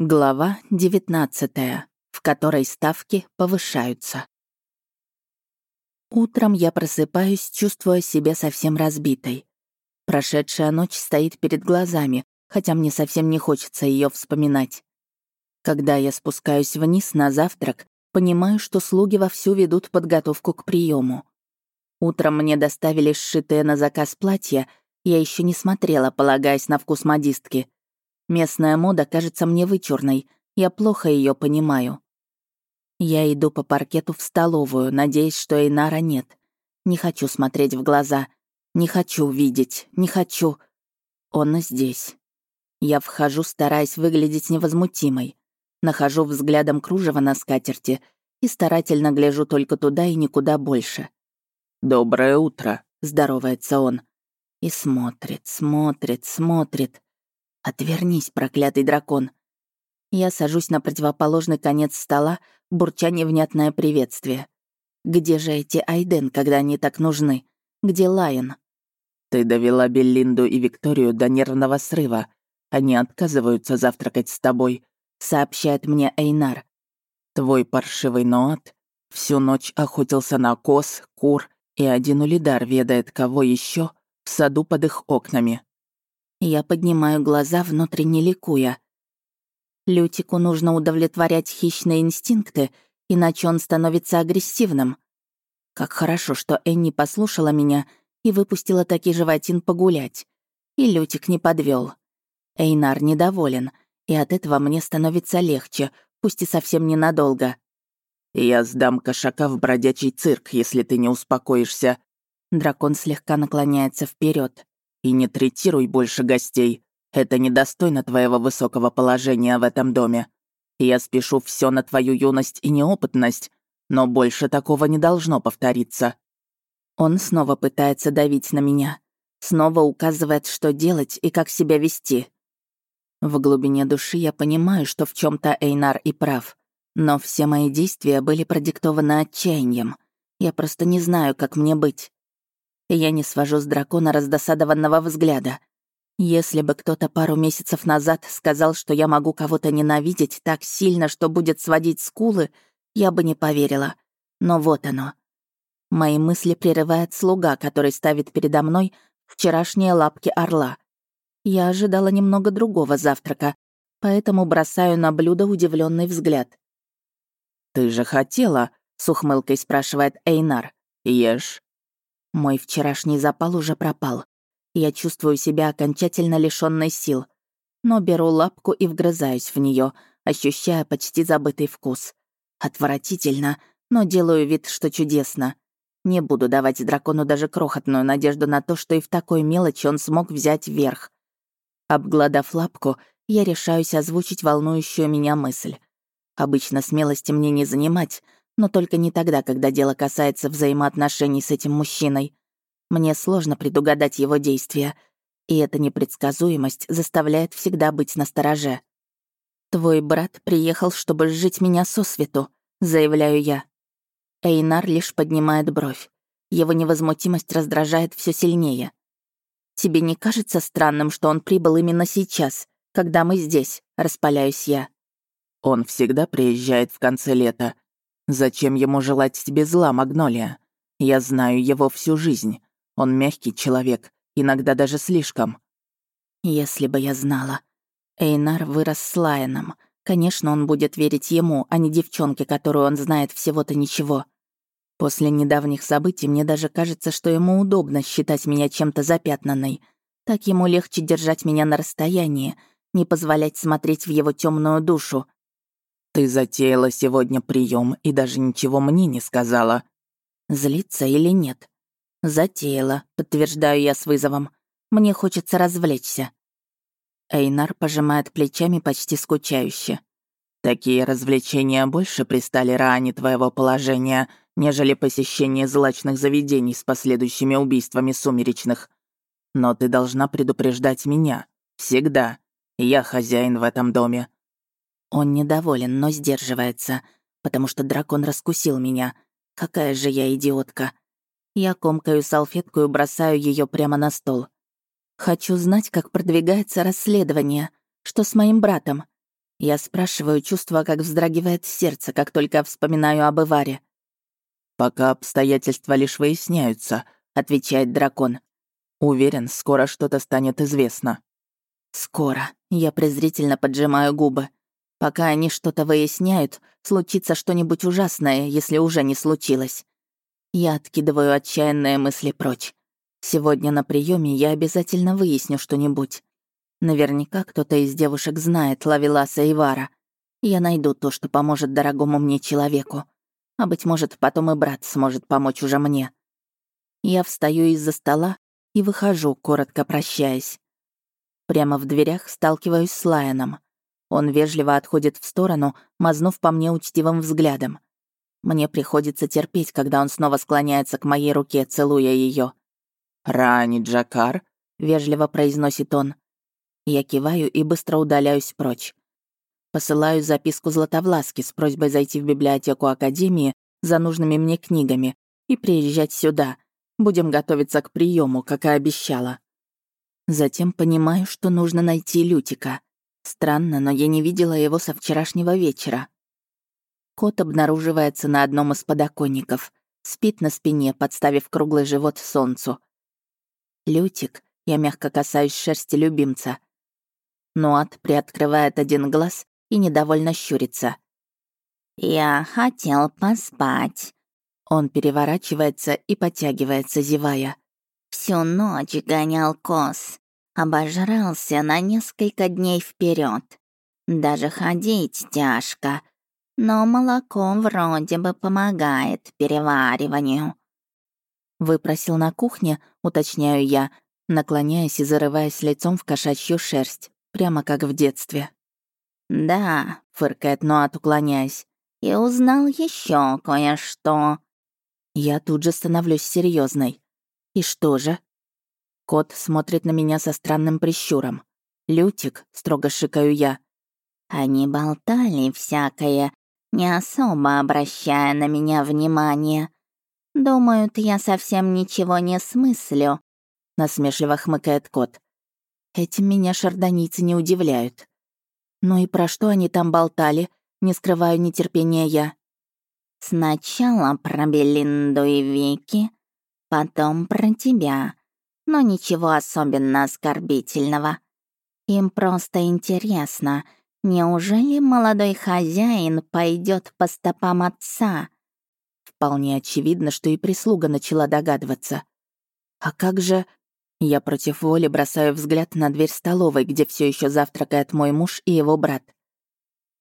Глава 19, в которой ставки повышаются. Утром я просыпаюсь, чувствуя себя совсем разбитой. Прошедшая ночь стоит перед глазами, хотя мне совсем не хочется ее вспоминать. Когда я спускаюсь вниз на завтрак, понимаю, что слуги вовсю ведут подготовку к приему. Утром мне доставили сшитое на заказ платье, я еще не смотрела, полагаясь на вкус модистки — Местная мода кажется мне вычурной, я плохо ее понимаю. Я иду по паркету в столовую, надеясь, что Эйнара нет. Не хочу смотреть в глаза. Не хочу видеть. Не хочу. Он здесь. Я вхожу, стараясь выглядеть невозмутимой. Нахожу взглядом кружево на скатерти и старательно гляжу только туда и никуда больше. «Доброе утро», — здоровается он. И смотрит, смотрит, смотрит. Отвернись, проклятый дракон. Я сажусь на противоположный конец стола, бурча невнятное приветствие. Где же эти Айден, когда они так нужны? Где Лайон? Ты довела Беллинду и Викторию до нервного срыва. Они отказываются завтракать с тобой, сообщает мне Эйнар. Твой паршивый Ноат всю ночь охотился на коз, кур, и один улидар ведает кого еще в саду под их окнами. Я поднимаю глаза, внутренне ликуя. Лютику нужно удовлетворять хищные инстинкты, иначе он становится агрессивным. Как хорошо, что Энни послушала меня и выпустила таки животин погулять. И Лютик не подвел. Эйнар недоволен, и от этого мне становится легче, пусть и совсем ненадолго. «Я сдам кошака в бродячий цирк, если ты не успокоишься». Дракон слегка наклоняется вперед. И не третируй больше гостей. Это недостойно твоего высокого положения в этом доме. Я спешу все на твою юность и неопытность, но больше такого не должно повториться». Он снова пытается давить на меня. Снова указывает, что делать и как себя вести. В глубине души я понимаю, что в чем то Эйнар и прав. Но все мои действия были продиктованы отчаянием. Я просто не знаю, как мне быть. Я не свожу с дракона раздосадованного взгляда. Если бы кто-то пару месяцев назад сказал, что я могу кого-то ненавидеть так сильно, что будет сводить скулы, я бы не поверила. Но вот оно. Мои мысли прерывает слуга, который ставит передо мной вчерашние лапки орла. Я ожидала немного другого завтрака, поэтому бросаю на блюдо удивленный взгляд. «Ты же хотела?» — с ухмылкой спрашивает Эйнар. «Ешь». Мой вчерашний запал уже пропал. Я чувствую себя окончательно лишённой сил. Но беру лапку и вгрызаюсь в нее, ощущая почти забытый вкус. Отвратительно, но делаю вид, что чудесно. Не буду давать дракону даже крохотную надежду на то, что и в такой мелочи он смог взять верх. Обгладав лапку, я решаюсь озвучить волнующую меня мысль. Обычно смелости мне не занимать, но только не тогда, когда дело касается взаимоотношений с этим мужчиной. Мне сложно предугадать его действия, и эта непредсказуемость заставляет всегда быть настороже. «Твой брат приехал, чтобы сжить меня сосвету», — заявляю я. Эйнар лишь поднимает бровь. Его невозмутимость раздражает все сильнее. «Тебе не кажется странным, что он прибыл именно сейчас, когда мы здесь?» — распаляюсь я. «Он всегда приезжает в конце лета», Зачем ему желать тебе зла, Магнолия? Я знаю его всю жизнь. Он мягкий человек, иногда даже слишком. Если бы я знала. Эйнар вырос с Лайоном. Конечно, он будет верить ему, а не девчонке, которую он знает всего-то ничего. После недавних событий мне даже кажется, что ему удобно считать меня чем-то запятнанной. Так ему легче держать меня на расстоянии, не позволять смотреть в его темную душу. Ты затеяла сегодня прием и даже ничего мне не сказала. Злиться или нет? Затеяла, подтверждаю я с вызовом. Мне хочется развлечься. Эйнар пожимает плечами почти скучающе. Такие развлечения больше пристали ране твоего положения, нежели посещение злачных заведений с последующими убийствами сумеречных. Но ты должна предупреждать меня. Всегда. Я хозяин в этом доме. Он недоволен, но сдерживается, потому что дракон раскусил меня. Какая же я идиотка. Я комкаю салфетку и бросаю ее прямо на стол. Хочу знать, как продвигается расследование. Что с моим братом? Я спрашиваю, чувствуя, как вздрагивает сердце, как только вспоминаю об Иваре. «Пока обстоятельства лишь выясняются», — отвечает дракон. «Уверен, скоро что-то станет известно». «Скоро». Я презрительно поджимаю губы. Пока они что-то выясняют, случится что-нибудь ужасное, если уже не случилось. Я откидываю отчаянные мысли прочь. Сегодня на приеме я обязательно выясню что-нибудь. Наверняка кто-то из девушек знает Лавеласа Ивара. Я найду то, что поможет дорогому мне человеку. А быть может, потом и брат сможет помочь уже мне. Я встаю из-за стола и выхожу, коротко прощаясь. Прямо в дверях сталкиваюсь с Лайоном. Он вежливо отходит в сторону, мазнув по мне учтивым взглядом. Мне приходится терпеть, когда он снова склоняется к моей руке, целуя ее. «Рани Джакар», — вежливо произносит он. Я киваю и быстро удаляюсь прочь. Посылаю записку Златовласки с просьбой зайти в библиотеку Академии за нужными мне книгами и приезжать сюда. Будем готовиться к приему, как и обещала. Затем понимаю, что нужно найти Лютика. Странно, но я не видела его со вчерашнего вечера. Кот обнаруживается на одном из подоконников. Спит на спине, подставив круглый живот солнцу. Лютик, я мягко касаюсь шерсти любимца. Нуат приоткрывает один глаз и недовольно щурится. «Я хотел поспать». Он переворачивается и подтягивается, зевая. «Всю ночь гонял коз. Обожрался на несколько дней вперед. Даже ходить тяжко. Но молоко вроде бы помогает перевариванию». Выпросил на кухне, уточняю я, наклоняясь и зарываясь лицом в кошачью шерсть прямо как в детстве. «Да», — фыркает Ноат, уклоняясь, — «и узнал еще кое-что». Я тут же становлюсь серьезной. «И что же?» Кот смотрит на меня со странным прищуром. «Лютик», — строго шикаю я. Они болтали всякое, не особо обращая на меня внимание. Думают, я совсем ничего не смыслю», — насмешливо хмыкает кот. Этим меня шардоницы не удивляют. Ну и про что они там болтали, не скрываю нетерпения я. Сначала про Белинду и Вики, потом про тебя. Но ничего особенно оскорбительного. Им просто интересно, неужели молодой хозяин пойдет по стопам отца? Вполне очевидно, что и прислуга начала догадываться. А как же... Я против воли бросаю взгляд на дверь столовой, где все еще завтракает мой муж и его брат.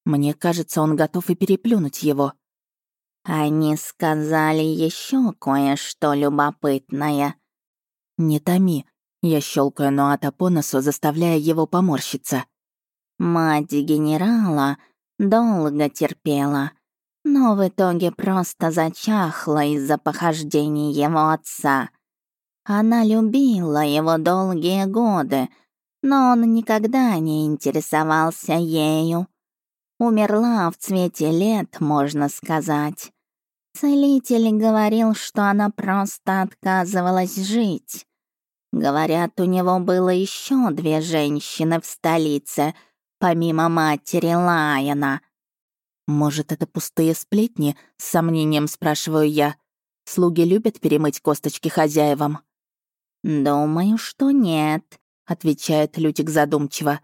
Мне кажется, он готов и переплюнуть его. Они сказали еще кое-что любопытное. Не томи. Я щелкаю Нуата по носу, заставляя его поморщиться. Мать генерала долго терпела, но в итоге просто зачахла из-за похождений его отца. Она любила его долгие годы, но он никогда не интересовался ею. Умерла в цвете лет, можно сказать. Целитель говорил, что она просто отказывалась жить. Говорят, у него было еще две женщины в столице, помимо матери Лайона. «Может, это пустые сплетни?» — с сомнением спрашиваю я. «Слуги любят перемыть косточки хозяевам?» «Думаю, что нет», — отвечает Лютик задумчиво.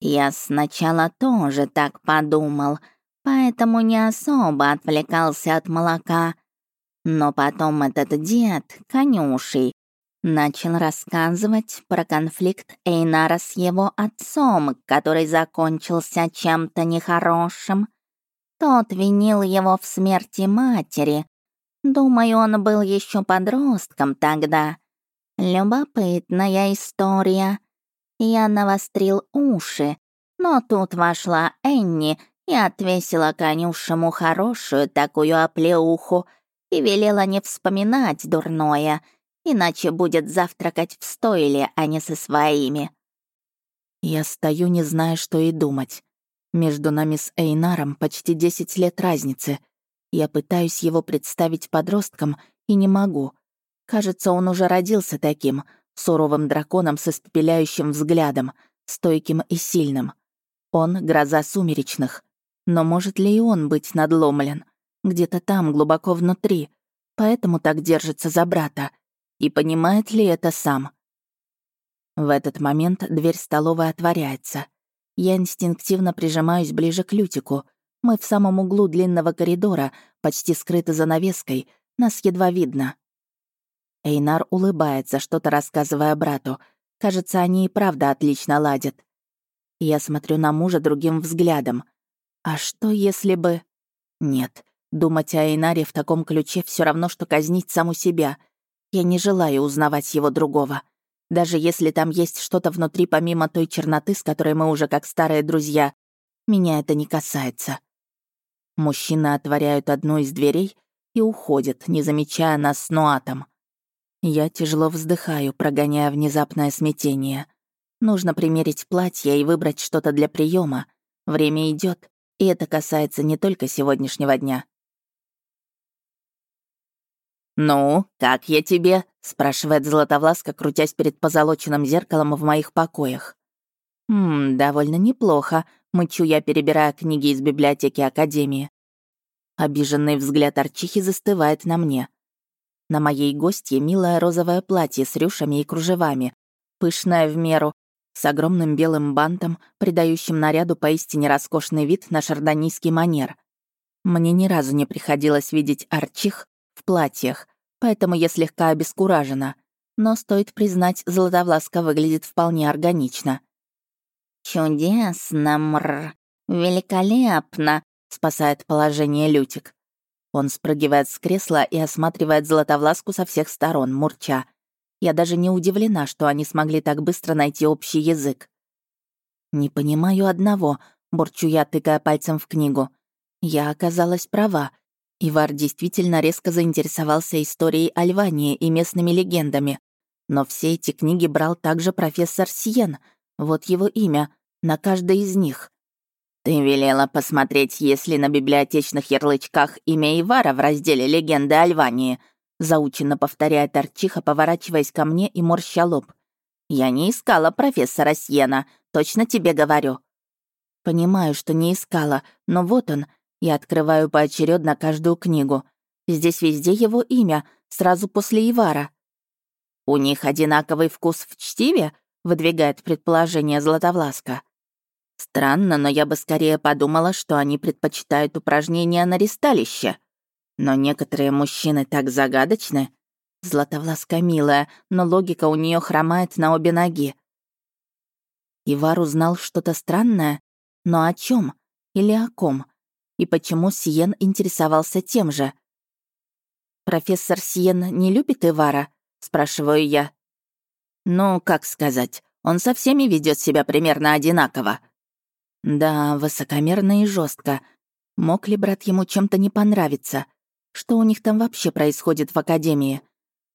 «Я сначала тоже так подумал, поэтому не особо отвлекался от молока. Но потом этот дед, конюший, начал рассказывать про конфликт Эйнара с его отцом, который закончился чем-то нехорошим. Тот винил его в смерти матери. Думаю, он был еще подростком тогда. Любопытная история. Я навострил уши, но тут вошла Энни и отвесила конюшему хорошую такую оплеуху и велела не вспоминать дурное, иначе будет завтракать в стойле, а не со своими. Я стою, не зная, что и думать. Между нами с Эйнаром почти 10 лет разницы. Я пытаюсь его представить подростком и не могу — Кажется, он уже родился таким, суровым драконом с испепеляющим взглядом, стойким и сильным. Он — гроза сумеречных. Но может ли и он быть надломлен? Где-то там, глубоко внутри. Поэтому так держится за брата. И понимает ли это сам? В этот момент дверь столовой отворяется. Я инстинктивно прижимаюсь ближе к Лютику. Мы в самом углу длинного коридора, почти скрыты занавеской, нас едва видно. Эйнар улыбается, что-то рассказывая брату. Кажется, они и правда отлично ладят. Я смотрю на мужа другим взглядом. А что если бы... Нет, думать о Эйнаре в таком ключе все равно, что казнить саму себя. Я не желаю узнавать его другого. Даже если там есть что-то внутри помимо той черноты, с которой мы уже как старые друзья, меня это не касается. Мужчины отворяют одну из дверей и уходят, не замечая нас с Нуатом. Я тяжело вздыхаю, прогоняя внезапное смятение. Нужно примерить платье и выбрать что-то для приема. Время идет, и это касается не только сегодняшнего дня. «Ну, как я тебе?» — спрашивает Златовласка, крутясь перед позолоченным зеркалом в моих покоях. «Ммм, довольно неплохо», — мычу я, перебирая книги из библиотеки Академии. Обиженный взгляд Арчихи застывает на мне. На моей гостье милое розовое платье с рюшами и кружевами, пышное в меру, с огромным белым бантом, придающим наряду поистине роскошный вид на шардонийский манер. Мне ни разу не приходилось видеть арчих платьях, поэтому я слегка обескуражена. Но стоит признать, Златовласка выглядит вполне органично. «Чудесно, мр, великолепно», — спасает положение Лютик. Он спрыгивает с кресла и осматривает Златовласку со всех сторон, мурча. Я даже не удивлена, что они смогли так быстро найти общий язык. «Не понимаю одного», — бурчу я, тыкая пальцем в книгу. Я оказалась права. Ивар действительно резко заинтересовался историей Альвании и местными легендами. Но все эти книги брал также профессор Сиен. Вот его имя, на каждой из них. «Ты велела посмотреть, есть ли на библиотечных ярлычках имя Ивара в разделе «Легенды Альвании», заученно повторяет Арчиха, поворачиваясь ко мне и морща лоб. «Я не искала профессора Сьена, точно тебе говорю». Понимаю, что не искала, но вот он. Я открываю поочередно каждую книгу. Здесь везде его имя, сразу после Ивара. «У них одинаковый вкус в чтиве?» — выдвигает предположение Златовласка. Странно, но я бы скорее подумала, что они предпочитают упражнения на ристалище. Но некоторые мужчины так загадочны. Златовласка милая, но логика у нее хромает на обе ноги. Ивар узнал что-то странное, но о чем или о ком? И почему Сиен интересовался тем же? «Профессор Сиен не любит Ивара?» — спрашиваю я. «Ну, как сказать, он со всеми ведет себя примерно одинаково». «Да, высокомерно и жестко. Мог ли брат ему чем-то не понравиться? Что у них там вообще происходит в Академии?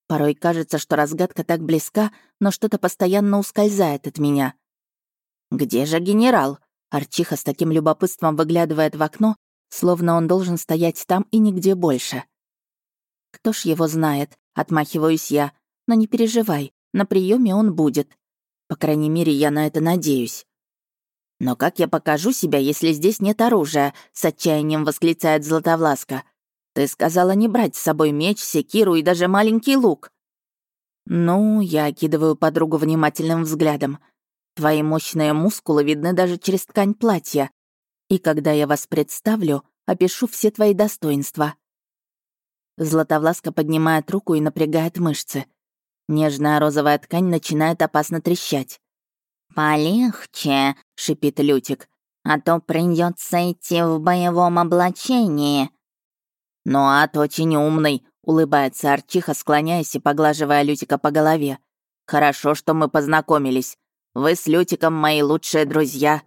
Порой кажется, что разгадка так близка, но что-то постоянно ускользает от меня. «Где же генерал?» Арчиха с таким любопытством выглядывает в окно, словно он должен стоять там и нигде больше. «Кто ж его знает?» — отмахиваюсь я. «Но не переживай, на приеме он будет. По крайней мере, я на это надеюсь». «Но как я покажу себя, если здесь нет оружия?» — с отчаянием восклицает Златовласка. Ты сказала не брать с собой меч, секиру и даже маленький лук». «Ну, я окидываю подругу внимательным взглядом. Твои мощные мускулы видны даже через ткань платья. И когда я вас представлю, опишу все твои достоинства». Златовласка поднимает руку и напрягает мышцы. Нежная розовая ткань начинает опасно трещать. «Полегче», — шипит Лютик, «а то придется идти в боевом облачении». «Ну, ад очень умный», — улыбается Арчиха, склоняясь и поглаживая Лютика по голове. «Хорошо, что мы познакомились. Вы с Лютиком мои лучшие друзья».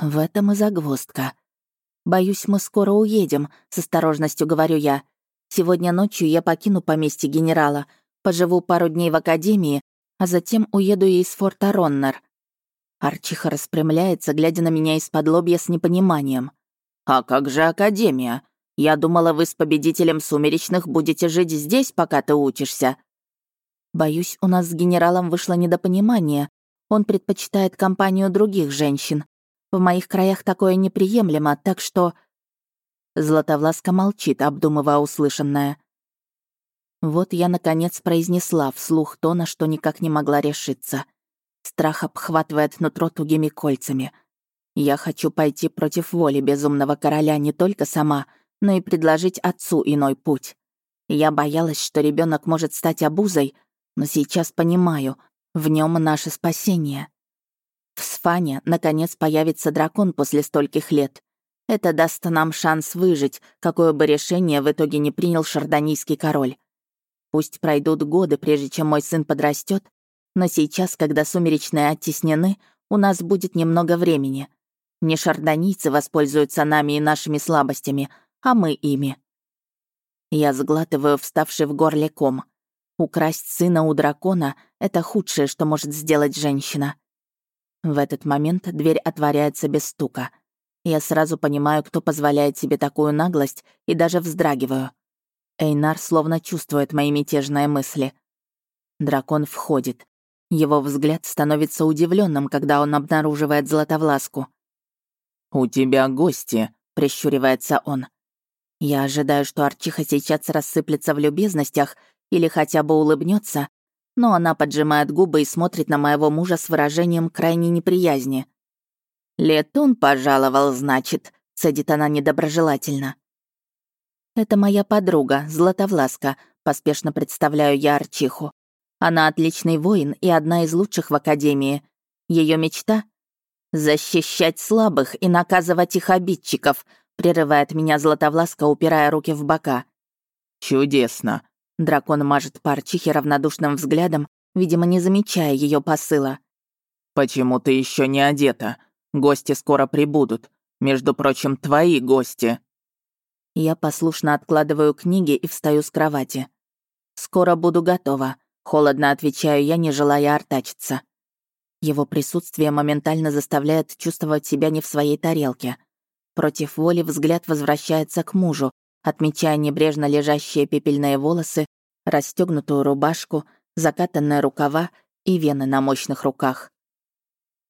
В этом и загвоздка. «Боюсь, мы скоро уедем», — с осторожностью говорю я. «Сегодня ночью я покину поместье генерала, поживу пару дней в академии, а затем уеду из форта Роннер». Арчиха распрямляется, глядя на меня из-под лобья с непониманием. «А как же академия? Я думала, вы с победителем сумеречных будете жить здесь, пока ты учишься». Боюсь, у нас с генералом вышло недопонимание. Он предпочитает компанию других женщин. В моих краях такое неприемлемо, так что...» Златовласка молчит, обдумывая услышанное. Вот я, наконец, произнесла вслух то, на что никак не могла решиться. Страх обхватывает нутро тугими кольцами. Я хочу пойти против воли безумного короля не только сама, но и предложить отцу иной путь. Я боялась, что ребенок может стать обузой, но сейчас понимаю, в нем наше спасение. В Сфане, наконец, появится дракон после стольких лет. Это даст нам шанс выжить, какое бы решение в итоге не принял шардонийский король. Пусть пройдут годы, прежде чем мой сын подрастет, но сейчас, когда сумеречные оттеснены, у нас будет немного времени. Не шардонийцы воспользуются нами и нашими слабостями, а мы ими. Я сглатываю вставший в горле ком. Украсть сына у дракона — это худшее, что может сделать женщина. В этот момент дверь отворяется без стука. Я сразу понимаю, кто позволяет себе такую наглость, и даже вздрагиваю. Эйнар словно чувствует мои мятежные мысли. Дракон входит. Его взгляд становится удивленным, когда он обнаруживает Златовласку. «У тебя гости», — прищуривается он. Я ожидаю, что Арчиха сейчас рассыплется в любезностях или хотя бы улыбнется, но она поджимает губы и смотрит на моего мужа с выражением крайней неприязни. «Летун пожаловал, значит», — цедит она недоброжелательно. «Это моя подруга, Златовласка», — поспешно представляю я Арчиху. Она отличный воин и одна из лучших в Академии. Ее мечта — защищать слабых и наказывать их обидчиков, прерывает меня Златовласка, упирая руки в бока. «Чудесно!» Дракон мажет по Арчихе равнодушным взглядом, видимо, не замечая ее посыла. «Почему ты еще не одета? Гости скоро прибудут. Между прочим, твои гости». Я послушно откладываю книги и встаю с кровати. «Скоро буду готова», — холодно отвечаю я, не желая артачиться. Его присутствие моментально заставляет чувствовать себя не в своей тарелке. Против воли взгляд возвращается к мужу, отмечая небрежно лежащие пепельные волосы, расстегнутую рубашку, закатанные рукава и вены на мощных руках.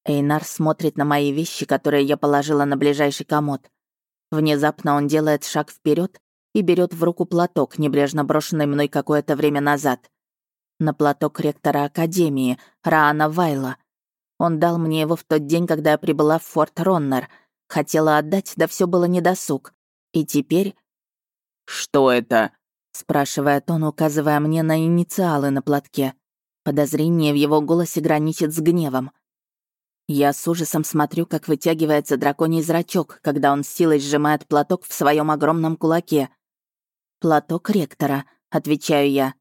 Эйнар смотрит на мои вещи, которые я положила на ближайший комод. Внезапно он делает шаг вперед и берет в руку платок, небрежно брошенный мной какое-то время назад. На платок ректора Академии, Раана Вайла. Он дал мне его в тот день, когда я прибыла в Форт Роннер. Хотела отдать, да все было недосуг. И теперь... «Что это?» — спрашивает он, указывая мне на инициалы на платке. Подозрение в его голосе граничит с гневом. Я с ужасом смотрю, как вытягивается драконий зрачок, когда он силой сжимает платок в своем огромном кулаке. «Платок ректора», — отвечаю я.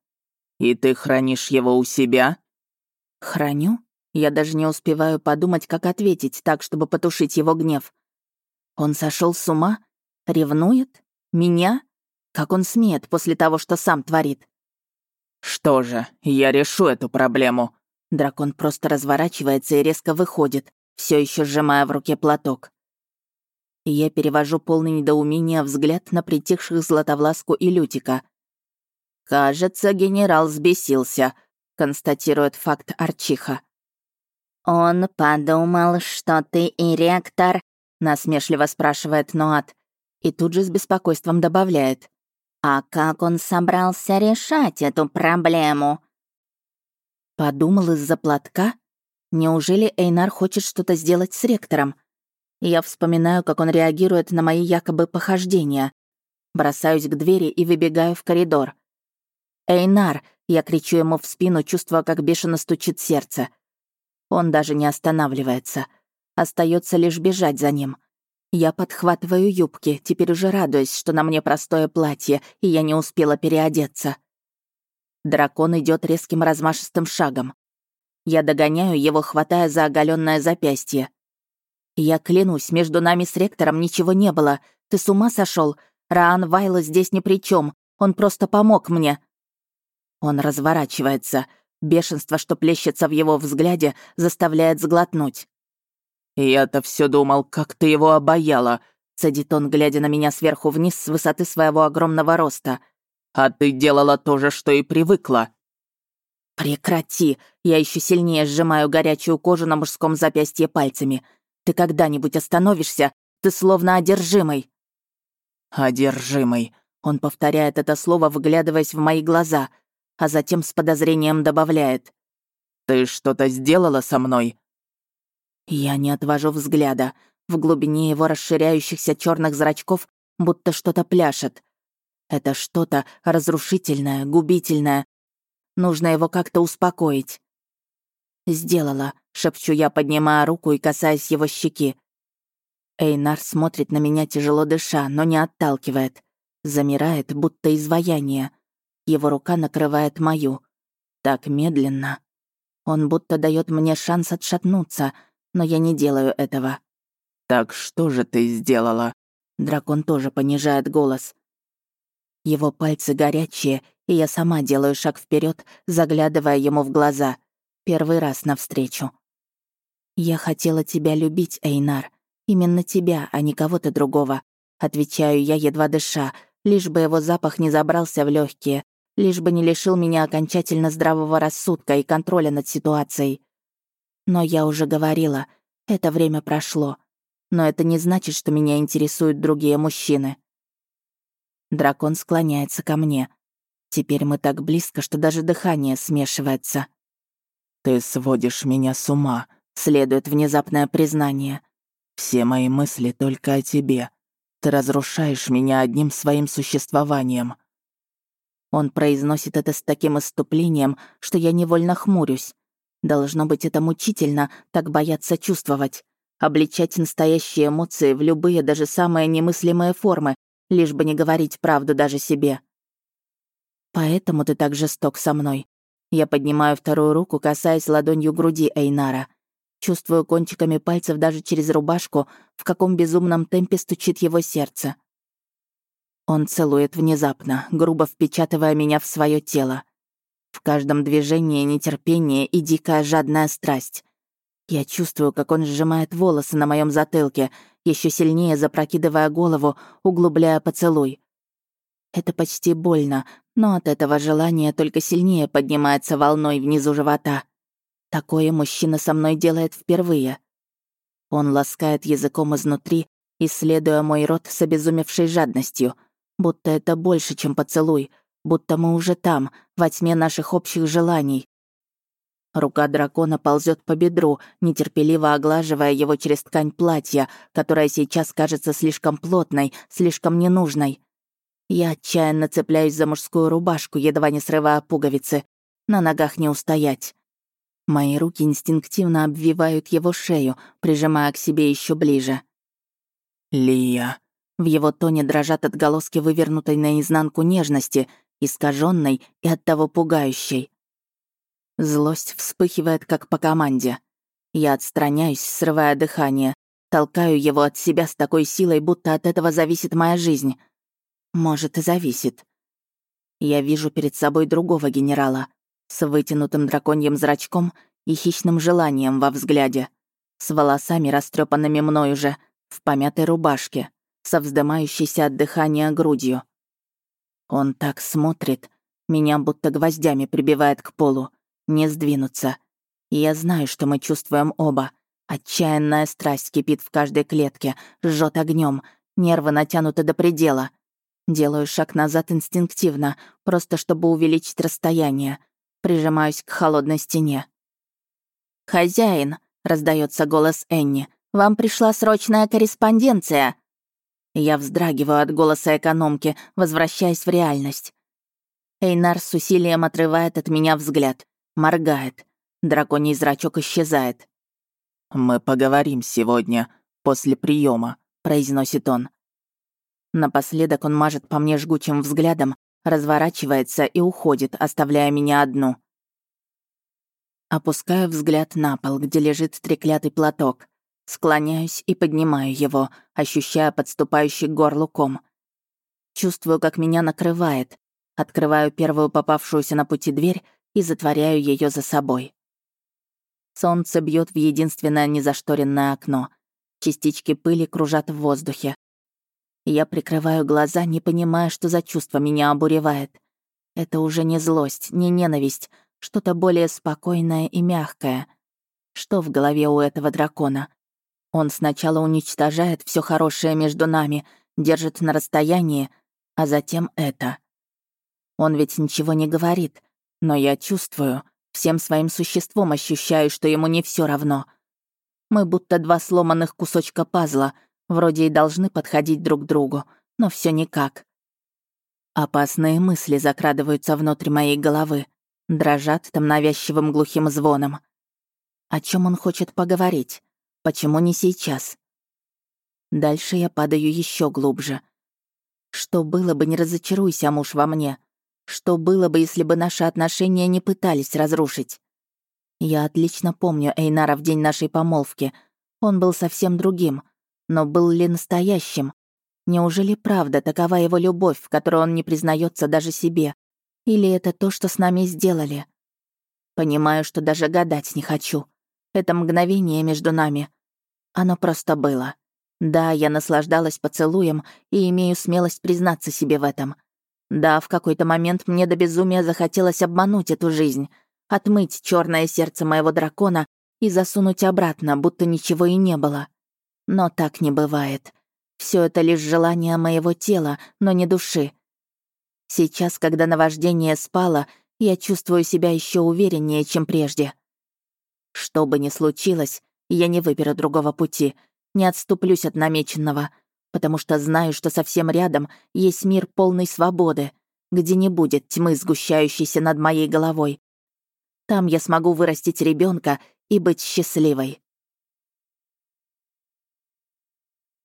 «И ты хранишь его у себя?» «Храню?» Я даже не успеваю подумать, как ответить так, чтобы потушить его гнев. Он сошел с ума? Ревнует? Меня? Как он смеет после того, что сам творит? «Что же, я решу эту проблему», Дракон просто разворачивается и резко выходит, все еще сжимая в руке платок. я перевожу полный недоумения взгляд на притихших Златовласку и Лютика. «Кажется, генерал взбесился», — констатирует факт Арчиха. «Он подумал, что ты и ректор?» — насмешливо спрашивает Ноат. И тут же с беспокойством добавляет. «А как он собрался решать эту проблему?» Подумал из-за платка? Неужели Эйнар хочет что-то сделать с ректором? Я вспоминаю, как он реагирует на мои якобы похождения. Бросаюсь к двери и выбегаю в коридор. «Эйнар!» — я кричу ему в спину, чувствуя, как бешено стучит сердце. Он даже не останавливается. Остается лишь бежать за ним. Я подхватываю юбки, теперь уже радуюсь, что на мне простое платье, и я не успела переодеться. Дракон идет резким размашистым шагом. Я догоняю его, хватая за оголенное запястье. Я клянусь, между нами с ректором ничего не было. Ты с ума сошел? Раан Вайла здесь ни при чем. Он просто помог мне. Он разворачивается. Бешенство, что плещется в его взгляде, заставляет сглотнуть. «Я-то все думал, как ты его обаяла», — цедит он, глядя на меня сверху вниз с высоты своего огромного роста — а ты делала то же, что и привыкла». «Прекрати!» Я еще сильнее сжимаю горячую кожу на мужском запястье пальцами. Ты когда-нибудь остановишься? Ты словно одержимый». «Одержимый», — он повторяет это слово, выглядываясь в мои глаза, а затем с подозрением добавляет. «Ты что-то сделала со мной?» Я не отвожу взгляда. В глубине его расширяющихся черных зрачков будто что-то пляшет. Это что-то разрушительное, губительное. Нужно его как-то успокоить. «Сделала», — шепчу я, поднимая руку и касаясь его щеки. Эйнар смотрит на меня, тяжело дыша, но не отталкивает. Замирает, будто изваяние. Его рука накрывает мою. Так медленно. Он будто дает мне шанс отшатнуться, но я не делаю этого. «Так что же ты сделала?» Дракон тоже понижает голос. Его пальцы горячие, и я сама делаю шаг вперед, заглядывая ему в глаза. Первый раз навстречу. «Я хотела тебя любить, Эйнар. Именно тебя, а не кого-то другого», — отвечаю я, едва дыша, лишь бы его запах не забрался в легкие, лишь бы не лишил меня окончательно здравого рассудка и контроля над ситуацией. Но я уже говорила, это время прошло. Но это не значит, что меня интересуют другие мужчины. Дракон склоняется ко мне. Теперь мы так близко, что даже дыхание смешивается. «Ты сводишь меня с ума», — следует внезапное признание. «Все мои мысли только о тебе. Ты разрушаешь меня одним своим существованием». Он произносит это с таким иступлением, что я невольно хмурюсь. Должно быть, это мучительно, так бояться чувствовать. Обличать настоящие эмоции в любые, даже самые немыслимые формы, лишь бы не говорить правду даже себе. Поэтому ты так жесток со мной. Я поднимаю вторую руку, касаясь ладонью груди Эйнара. Чувствую кончиками пальцев даже через рубашку, в каком безумном темпе стучит его сердце. Он целует внезапно, грубо впечатывая меня в свое тело. В каждом движении нетерпение и дикая жадная страсть. Я чувствую, как он сжимает волосы на моем затылке, еще сильнее запрокидывая голову, углубляя поцелуй. Это почти больно, но от этого желание только сильнее поднимается волной внизу живота. Такое мужчина со мной делает впервые. Он ласкает языком изнутри, исследуя мой рот с обезумевшей жадностью, будто это больше, чем поцелуй, будто мы уже там, во тьме наших общих желаний. Рука дракона ползет по бедру, нетерпеливо оглаживая его через ткань платья, которая сейчас кажется слишком плотной, слишком ненужной. Я отчаянно цепляюсь за мужскую рубашку, едва не срывая пуговицы. На ногах не устоять. Мои руки инстинктивно обвивают его шею, прижимая к себе еще ближе. «Лия». В его тоне дрожат отголоски вывернутой наизнанку нежности, искаженной и оттого пугающей. Злость вспыхивает, как по команде. Я отстраняюсь, срывая дыхание, толкаю его от себя с такой силой, будто от этого зависит моя жизнь. Может, и зависит. Я вижу перед собой другого генерала, с вытянутым драконьим зрачком и хищным желанием во взгляде, с волосами, растрепанными мною же, в помятой рубашке, со вздымающейся от дыхания грудью. Он так смотрит, меня будто гвоздями прибивает к полу. Не сдвинуться. И я знаю, что мы чувствуем оба. Отчаянная страсть кипит в каждой клетке, жжет огнем, нервы натянуты до предела. Делаю шаг назад инстинктивно, просто чтобы увеличить расстояние. Прижимаюсь к холодной стене. «Хозяин», — раздается голос Энни, — «вам пришла срочная корреспонденция». Я вздрагиваю от голоса экономки, возвращаясь в реальность. Эйнар с усилием отрывает от меня взгляд, моргает. Драконий зрачок исчезает. «Мы поговорим сегодня, после приема, произносит он. Напоследок он мажет по мне жгучим взглядом, разворачивается и уходит, оставляя меня одну. Опускаю взгляд на пол, где лежит треклятый платок. Склоняюсь и поднимаю его, ощущая подступающий к горлу ком. Чувствую, как меня накрывает. Открываю первую попавшуюся на пути дверь и затворяю ее за собой. Солнце бьет в единственное незашторенное окно. Частички пыли кружат в воздухе. Я прикрываю глаза, не понимая, что за чувство меня обуревает. Это уже не злость, не ненависть, что-то более спокойное и мягкое. Что в голове у этого дракона? Он сначала уничтожает все хорошее между нами, держит на расстоянии, а затем это. Он ведь ничего не говорит, но я чувствую, всем своим существом ощущаю, что ему не все равно. Мы будто два сломанных кусочка пазла, вроде и должны подходить друг другу, но все никак. Опасные мысли закрадываются внутрь моей головы, дрожат там навязчивым глухим звоном. О чем он хочет поговорить? Почему не сейчас? Дальше я падаю еще глубже. Что было бы, не разочаруйся, муж во мне. Что было бы, если бы наши отношения не пытались разрушить? Я отлично помню Эйнара в день нашей помолвки. Он был совсем другим. Но был ли настоящим? Неужели правда такова его любовь, в которой он не признается даже себе? Или это то, что с нами сделали? Понимаю, что даже гадать не хочу. Это мгновение между нами. Оно просто было. Да, я наслаждалась поцелуем и имею смелость признаться себе в этом. Да, в какой-то момент мне до безумия захотелось обмануть эту жизнь, отмыть черное сердце моего дракона и засунуть обратно, будто ничего и не было. Но так не бывает. Все это лишь желание моего тела, но не души. Сейчас, когда наваждение спало, я чувствую себя еще увереннее, чем прежде. Что бы ни случилось, я не выберу другого пути, не отступлюсь от намеченного, потому что знаю, что совсем рядом есть мир полной свободы, где не будет тьмы, сгущающейся над моей головой. Там я смогу вырастить ребенка и быть счастливой.